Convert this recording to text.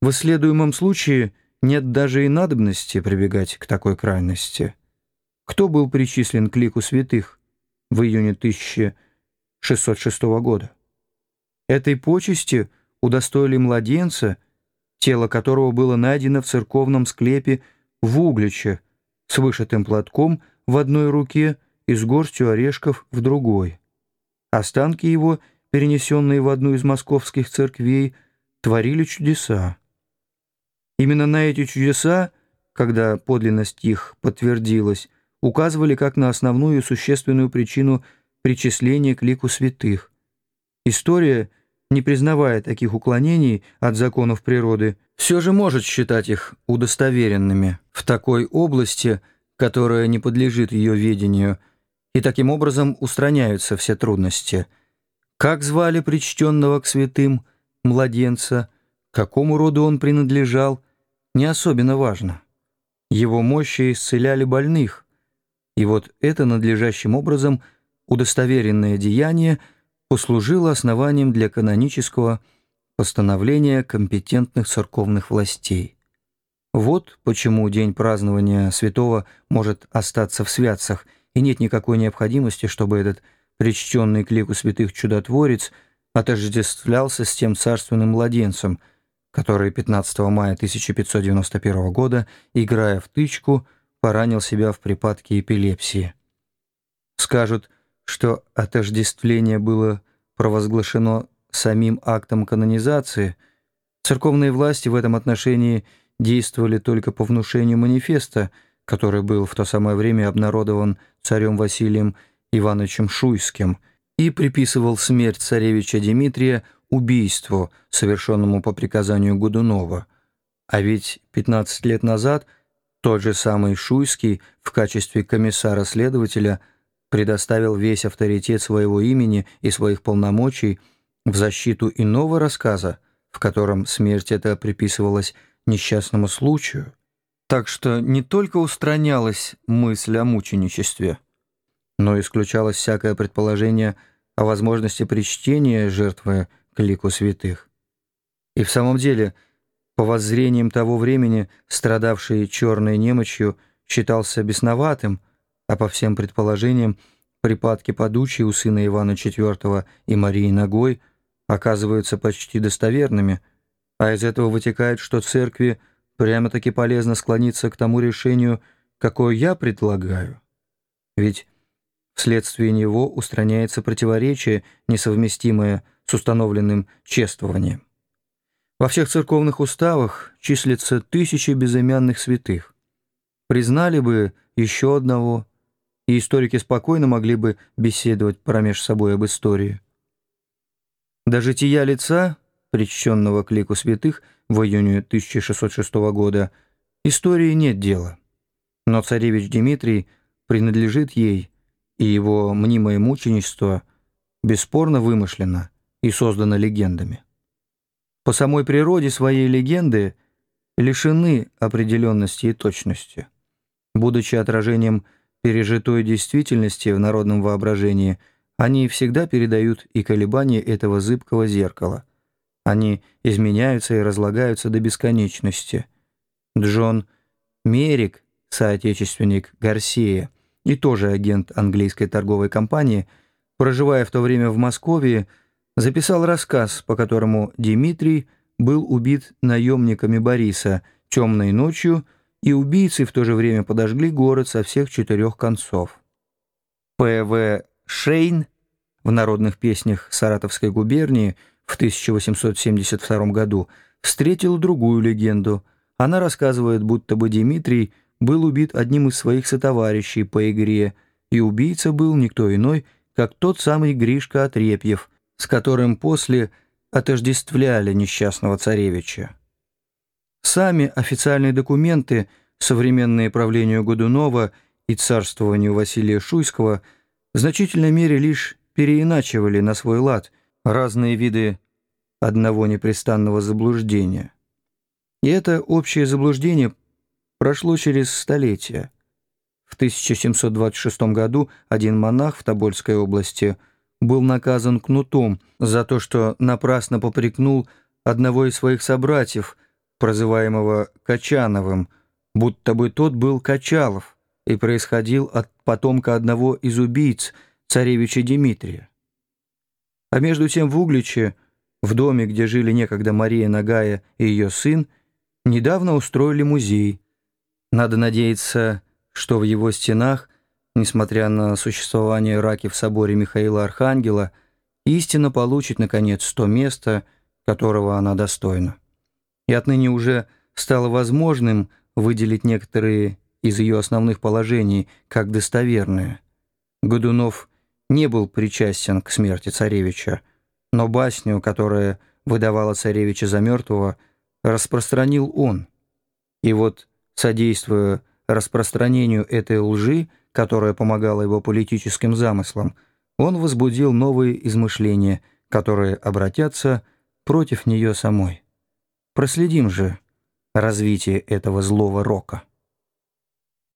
В исследуемом случае нет даже и надобности прибегать к такой крайности. Кто был причислен к лику святых в июне 1606 года? Этой почести удостоили младенца, тело которого было найдено в церковном склепе в Угличе с вышитым платком в одной руке и с горстью орешков в другой. Останки его, перенесенные в одну из московских церквей, творили чудеса. Именно на эти чудеса, когда подлинность их подтвердилась, указывали как на основную существенную причину причисления к лику святых. История, не признавая таких уклонений от законов природы, все же может считать их удостоверенными в такой области, которая не подлежит ее ведению, и таким образом устраняются все трудности. Как звали причтенного к святым младенца, какому роду он принадлежал, не особенно важно. Его мощи исцеляли больных, и вот это надлежащим образом удостоверенное деяние послужило основанием для канонического постановления компетентных церковных властей. Вот почему день празднования святого может остаться в святцах, и нет никакой необходимости, чтобы этот причтенный к лику святых чудотворец отождествлялся с тем царственным младенцем, который 15 мая 1591 года, играя в тычку, поранил себя в припадке эпилепсии. Скажут, что отождествление было провозглашено самим актом канонизации, церковные власти в этом отношении действовали только по внушению манифеста, который был в то самое время обнародован царем Василием Ивановичем Шуйским и приписывал смерть царевича Дмитрия убийству, совершенному по приказанию Годунова. А ведь 15 лет назад – тот же самый Шуйский в качестве комиссара-следователя предоставил весь авторитет своего имени и своих полномочий в защиту иного рассказа, в котором смерть эта приписывалась несчастному случаю. Так что не только устранялась мысль о мученичестве, но исключалось всякое предположение о возможности причтения жертвы к лику святых. И в самом деле – по воззрениям того времени, страдавший черной немочью, считался бесноватым, а по всем предположениям, припадки подучий у сына Ивана IV и Марии Ногой оказываются почти достоверными, а из этого вытекает, что церкви прямо-таки полезно склониться к тому решению, какое я предлагаю. Ведь вследствие него устраняется противоречие, несовместимое с установленным чествованием. Во всех церковных уставах числится тысячи безымянных святых. Признали бы еще одного, и историки спокойно могли бы беседовать промеж собой об истории. До жития лица, причтенного к лику святых в июне 1606 года, истории нет дела. Но царевич Дмитрий принадлежит ей, и его мнимое мученичество бесспорно вымышлено и создано легендами по самой природе своей легенды лишены определенности и точности. Будучи отражением пережитой действительности в народном воображении, они всегда передают и колебания этого зыбкого зеркала. Они изменяются и разлагаются до бесконечности. Джон Мерик, соотечественник Гарсия и тоже агент английской торговой компании, проживая в то время в Москве, записал рассказ, по которому Дмитрий был убит наемниками Бориса темной ночью, и убийцы в то же время подожгли город со всех четырех концов. П.В. Шейн в народных песнях Саратовской губернии в 1872 году встретил другую легенду. Она рассказывает, будто бы Дмитрий был убит одним из своих сотоварищей по игре, и убийца был никто иной, как тот самый Гришка Отрепьев – с которым после отождествляли несчастного царевича. Сами официальные документы, современные правлению Годунова и царствованию Василия Шуйского, в значительной мере лишь переиначивали на свой лад разные виды одного непрестанного заблуждения. И это общее заблуждение прошло через столетия. В 1726 году один монах в Тобольской области – был наказан кнутом за то, что напрасно попрекнул одного из своих собратьев, прозываемого Качановым, будто бы тот был Качалов и происходил от потомка одного из убийц, царевича Дмитрия. А между тем в Угличе, в доме, где жили некогда Мария Нагая и ее сын, недавно устроили музей. Надо надеяться, что в его стенах, несмотря на существование раки в соборе Михаила Архангела, истина получит, наконец, то место, которого она достойна. И отныне уже стало возможным выделить некоторые из ее основных положений как достоверные. Годунов не был причастен к смерти царевича, но басню, которая выдавала царевича за мертвого, распространил он. И вот, содействуя распространению этой лжи, которая помогала его политическим замыслам, он возбудил новые измышления, которые обратятся против нее самой. Проследим же развитие этого злого рока.